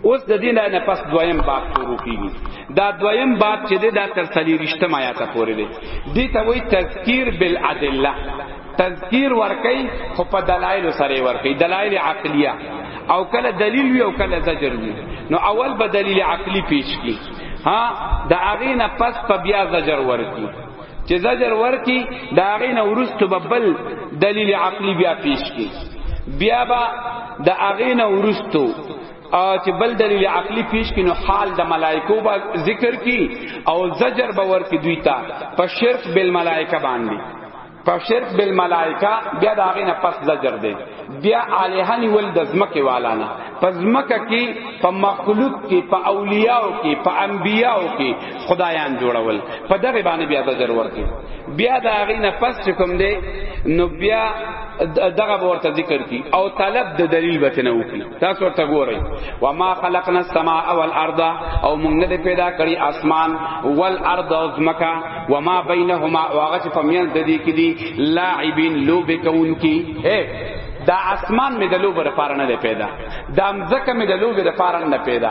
اوس د دې نه پس دویم باب شروع کیږي دا دویم باب چې د تر څلیریشتم آیات پورې دی دې ته وایي تذکیر بالادله تذکیر ورکی خو په دلایل سره ورکی دلایل عقلیه او کله دلیل وی او کله زجر وی نو اول به دلیل عقلی پیش کی ها دا اغینا پس په بیا زجر ورکی چې زجر ورکی دا غي نه ورستو ببل دلیل عقلی بیا پیش کی بیا با د اغه نه ورستو چې بل دلیل عقلی پیش کینو حال د ملائکو با ذکر کی او زجر باور کی دوی تا په شرک بل ملائکه باندې په شرک بل ملائکه بیا دا غینه پس زجر دی بیا الہانی ول د زمکه والا نه پزمکه کی په مخلوق کی په اولیاء کی په انبیاء کی خدایان جوړول په دغه باندې بیا زجر ورکړي بیا دا غینه پس کوم دی نو بیا دغه ورته ذکر کی او طلب د دلیل به نه وکړي تاسو ورته ګورئ و ما خلقنا السماء والارض او موږ نه پیدا کړی اسمان والارض او زمکا و ما بینهما واغه چې فمیان د دې کې دي لاعبین لوب کون کی اے دا اسمان می دلو بر پارنه پیدا دا مزکه می دلو بر پارنه پیدا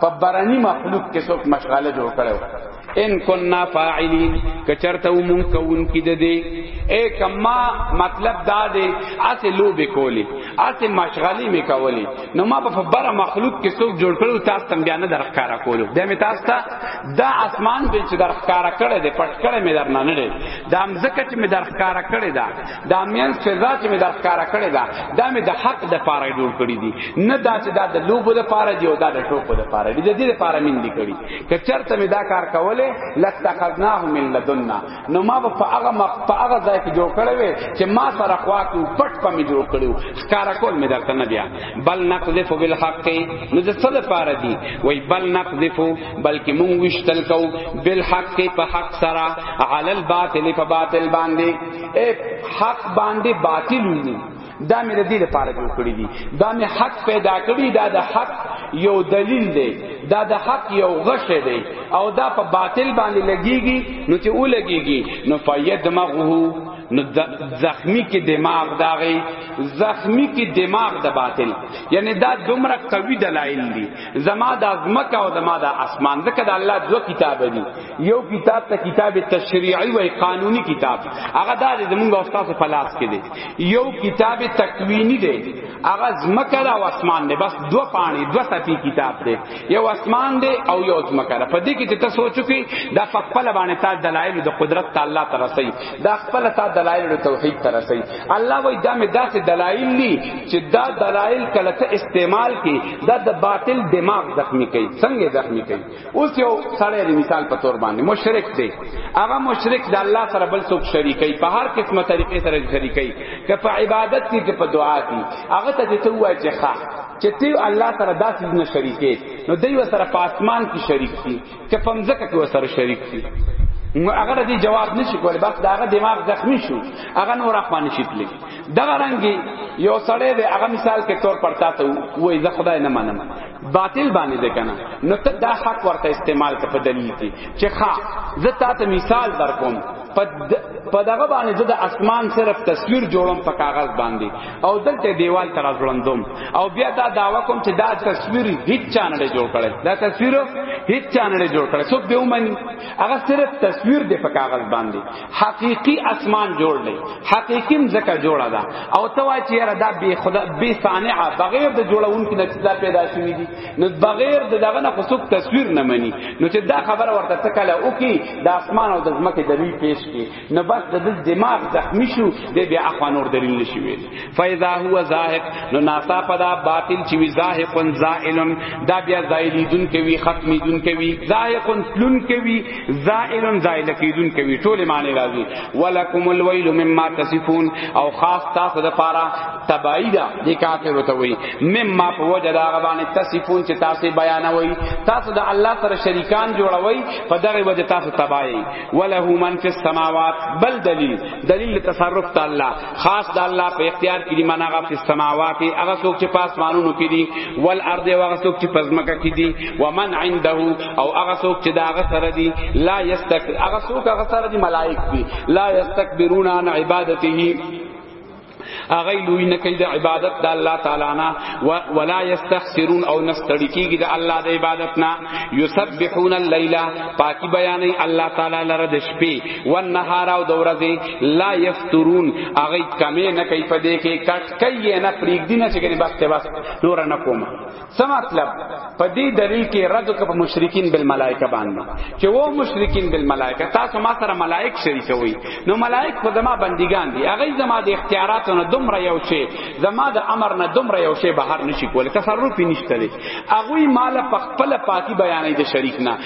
په برانی مخلوق کې څوک مشغله جوړ کړو ان كنا فاعلين کچرته مون کون کې د دې اے کما مطلب دا دی اته لو به کولی اته مشغلی می کولی نو ما په بر مخلوق کې څوک جوړ کړو تاسو تم بیان درخکارا کولو د می تاسو ته دا اسمان به چې درخکارا کړی دی پټ کړی می درنه نه دی دا مزکه چې می درخکارا کړی دا دا مین سزا چې مې دا ښکارا کړې ده دا مې د حق د پاره جوړ کړې دي نه دا چې دا د لوبو د پاره دی او دا د ټوکو د پاره دی د دې د پاره مين دي کړې که چرته مې دا کار کوله لتخذناه من لدنا نو ما په هغه مخ په هغه ځای کې جوړ کړې وې چې ما سره خوا کې پټ په مې جوړ کړو ښکارا کول مې درته نه بیا بل نقذف بالحق نو د څه لپاره دی وای بل نقذف بلکې مونږ وشتل کو بالحق په حق سره علل باطل په باطل باندې حق باندې باطل ویني دا مې د دې لپاره جوړ کړی دي دا مې حق پیدا کړی دا د حق یو دلیل دی دا د حق یو غش دی او دا په باطل باندې لګیږي نو چې او لګیږي نو فید مغه نو زخمی کی دماغ داغی زخمی کی دماغ د دا باطل یعنی دا دومره قوی دلایل دي زما د ازمکه او زما د اسمان ځکه د الله دو کتاب دي یو کتاب ته کتاب تشریعی وای قانونی کتاب هغه دا د موږ استاد په لاس کې دی یو کتاب تکوینی دی هغه زمکه او اسمان دی بس دو پانی دو سپی کتاب دی یو اسمان دی او یو زمکه په دې کې چې ته سوچو کې دا خپل باندې تا دلایل د قدرت تعالی تر رسي دا خپل تا دلایل د توحید تر رسي الله وای دا مې داسې دلایل دي چې دا دلایل کله ته استعمال کې دا د باطل دماغ زخمی کوي څنګه زخمی کوي اوس یو سړی د مثال په تور باندې مشرک دی هغه مشرک د الله سره بل څوک شریکي په هر قسمه طریقې سره شریکي که په عبادت کې که په دعا کې هغه ته ته وای چې ښا چې ته الله سره داسې نه شریکې نو دوی سره په اسمان کې شریک دي که په مځکه کې سره شریک دي نو هغه دې جواب نشي کولای بس دا هغه دماغ زخمی شو هغه نور افغان شي تللی دا رنګي یو سړی دی هغه مثال کې تور پرتا ته وای زه خدای نه منم باطل باندې ده کنه نو ته دا حق ورته استعمال ته په دلیل کې چې ښا زه تاسو مثال در کوم په دغه باندې زه د اسمان صرف تصویر جوړم په کاغذ باندې او دلته دیوال تر ځړندوم او بیا دا داوا کوم چې دا تصویر هیڅ چانه جوړ کړي دا تصویر هیڅ چانه جوړ کړي څوک به ومني هغه صرف تصویر دی په کاغذ باندې حقیقی اسمان جوړ لې حقیقی مزکه جوړه ده او ته وای چې را دا به خدا به صانع بغیر د جوړون کې نتیجه پیدا شوې دي نو بغیر د دغه نه خصوص تصویر نه مني نو چې دا خبره ورته تکله او کې د اسمان او د زمکه دلیل پیش کې نو بس د دماغ زخمی شو د بیا اخوانور دلیل نشي ویل فاذا هو زاهق نو ناسا پدا باطل چې وی زاهقن زائلن دا بیا زائلیدون کې وی ختمیدون کې وی زاهقن تلون کې وی زائلن زائل کیدون کې وی ټول معنی راځي ولکم الویل مما تصفون او خاص تاسو د پاره تبعی دا د کافر وته وی مما په وجه دا غبان تصفون چې تاسو بیانوي تاسو د الله سره شریکان جوړوي په دغه وجه تاسو تبعی وله من فی السماوات بل دلیل دلیل تصرف تعالی خاص د الله په اختیار کې دي من هغه په سماوات هغه څوک چې په اسمانونو کې دي ول ارض او هغه څوک چې په ځمکه کې دي ومن عنده او هغه څوک چې دا هغه سره دي لا یستک هغه څوک هغه سره دي ملائک دي لا یستكبرون عن عبادته هغه لوی نه کوي د عبادت د الله تعالی نه ولا یستخسرون او نستړی کیږي د الله د عبادت نه یسبحون الليل پاکی بیانې الله تعالی لره د شپې والنهار او د ورځې لا یف ترون هغه کمې نه کوي په دې کې کټ کوي نه پریګ دي نه چې کني بس ته بس نور نه کوم څه مطلب په دې دلیل کې رد کپ مشرکین بالملائکه باندې چې وو مشرکین بالملائکه تاسو ما سره ملائک شریکوي نو ملائک په دما بندگان دي هغه زما د اختیاراتو نه دومره یو شی زما د امر نه دومره یو شی بهر نشي کولای تصرف نشته دي هغه مال په خپل پاکي بیانې د شریک نه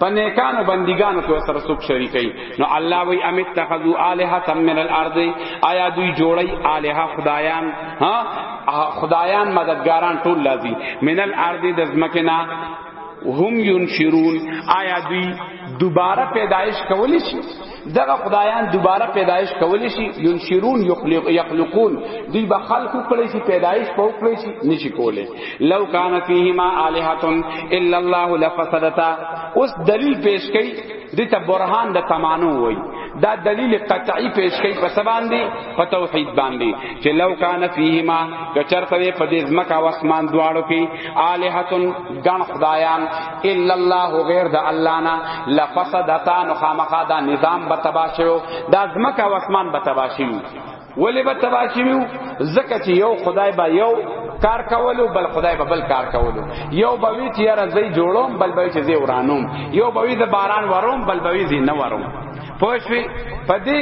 په نیکانو بندګانو کې سره څوک شریکي نو الله وی ام اتخذوا الها من الارض آیا دوی جوړي الها خدایان ها خدایان مددګاران ټول لازم من الارض د زمکنا هم ينشرون آیا دوی دوباره پیدایش کولی شي دغه خدایان دوباره پیدایش کولی شي ينشرون يخلق يخلقون دوی به خلق کړی شي پیدایش په کړی شي نشي کولی لو کان فیهما الہه الا الله لفسدتا اوس دلیل پیش کړي د ته برهان د تمانو وای دا دلیل قطعی پیش کړي په سبان دی په توحید باندې چې لو کان فیهما کچرته په دې ځمکه او اسمان دواړو کې الہه ګن خدایان الا الله غیر د الله نه لفسدتا نو خامخا دا نظام به تبا شو دا ځمکه او اسمان به تبا شو ولی به تبا شو زکه چې یو خدای به یو کار کولو بل خدای به بل کار کولو یو به وی چې یاره زی جوړوم بل به چې زی ورانوم یو به وی د باران وروم بل به وی زی نه وروم پوښوی پدې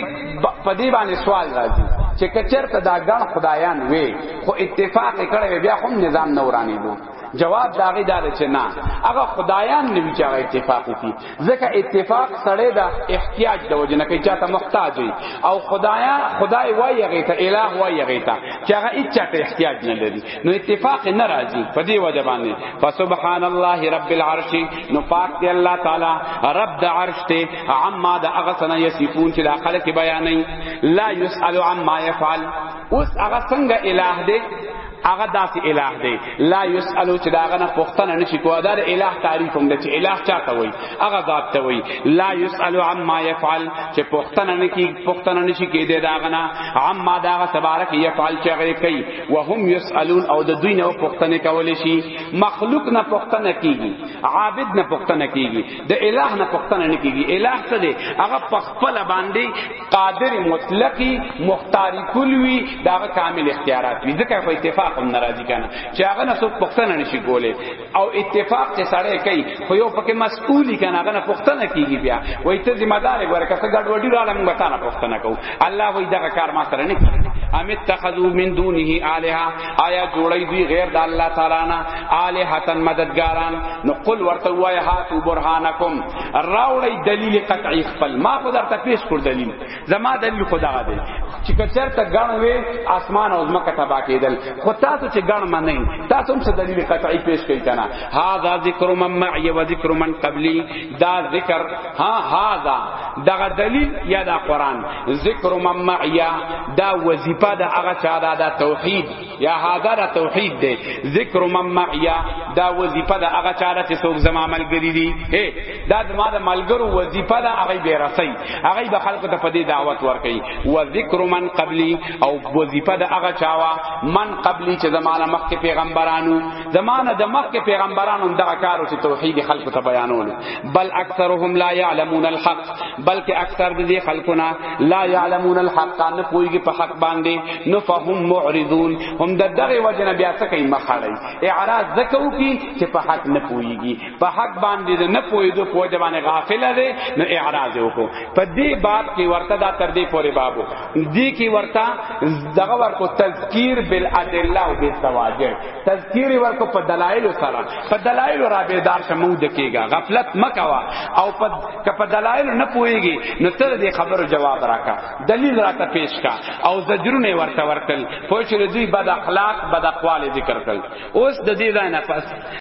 پدې باندې سوال راځي چې کچرته دا ګڼ خدایان وي خو اتفاق کړي بیا هم نظام نورانی دو جواب داغه دار چې نه هغه خدایان نه ویچا اتفاق کی ځکه اتفاق سره دا احتیاج د وجه نه کوي چاته محتاج وي او خدایا خدای وای هغه ته الہ وای هغه ته چې هغه اچا ته احتیاج نه لري نو اتفاق نه راځي په دې وجه باندې فسبحان الله رب العرش نو پاک دی الله تعالی رب د عرش ته عما د هغه سنا یصفون چې د خلک بیانې لا یسأل عما یفعل اوس هغه څنګه الہ دی هغه داسې الہ دی لا یسالو چې داغه نه پښتنه نشي کوه دا الہ تعریف هم دی چې الہ چاته وای هغه ذات ته وای لا یسالو عما یفعل چې پښتنه نه کی پښتنه نشي کېده داغه نه عما داغه تبارک یفعل چې هغه کوي وهم یسالون او د دوی نه پښتنه کول شي مخلوق نه پښتنه کیږي عابد نه پښتنه کیږي د الٰه نه پښتنه نه کیږي الٰه څه دی هغه پخپل باندې قادر مطلقي مختاری کلوي دا کامل اختیارات وي ځکه په اتفاق هم ناراضي کنه چې هغه نه څوک پښتنه نشي کوله او اتفاق چې سړی کوي خو یو پکې مسؤلی کنه هغه نه پښتنه کیږي بیا وای ته ذمہ دار ورکه څه ګډوډي رااله موږ ته نه پښتنه کو الله وای دا کار ما سره نه کوي ام اتخذوا من دونه الها آیا جوړی دی غیر د الله تعالی نه الہتن مددګاران نو قل ورته وای هات برهانکم راوړی دلیل قطعی خپل ما خو درته پیش کړ دلیل زما دلیل خدا دی چې کچر ته غن وی اسمان او زمکه تبا کیدل خو تاسو چې غن منئ تاسو هم څه دلیل قطعی پیش کوي کنه هاذا ذکر من معي و ذکر من قبلی دا ذکر ها هاذا دغه دلیل یا دا قران ذکر ممعیا دا وظیفه دا هغه چا دا, دا توحید یا هاذا دا توحید دی ذکر ممعیا دا وظیفه دا هغه چا دا چې څوک زما ملګری دی اے دا ما دا ملګرو وظیفه دا هغه به رسي هغه به خلکو ته پدې دعوت ورکي و ذکر من قبلی او وظیفه دا هغه چا وا من قبلی چې زمانہ مخکې پیغمبرانو زمانه د مخکې پیغمبرانو هم دغه کارو چې توحید خلکو ته بیانول بل اکثرهم لا يعلمون الحق بلکې اکثر د دې خلکونه لا يعلمون الحق نه پويږي په حق باندې نو فهم معرضون هم د دغه وجنه بیا څه کوي مخاړي اعراض زکو کی چې په حق نه پويږي په حق باندې نه پويدو په ځبانه غافل دی نو اعراض وکړو په دې باب کې ورته دا تر دې پورې بابو دې کې ورته دغه ورکو تذکیر بالادله او بالتواجر تذکیری ورکو په دلایل سره په دلایل را بیدار شمو دکیږي غفلت مکوا او په په دلایل نه پويږي نو تر دې خبرو جواب راکا دلیل راته پیش کا او زجرونه ورته ورکل پوه شو دوی بد اخلاق بد اقوال ذکر کړ اوس د دې ځای نه پس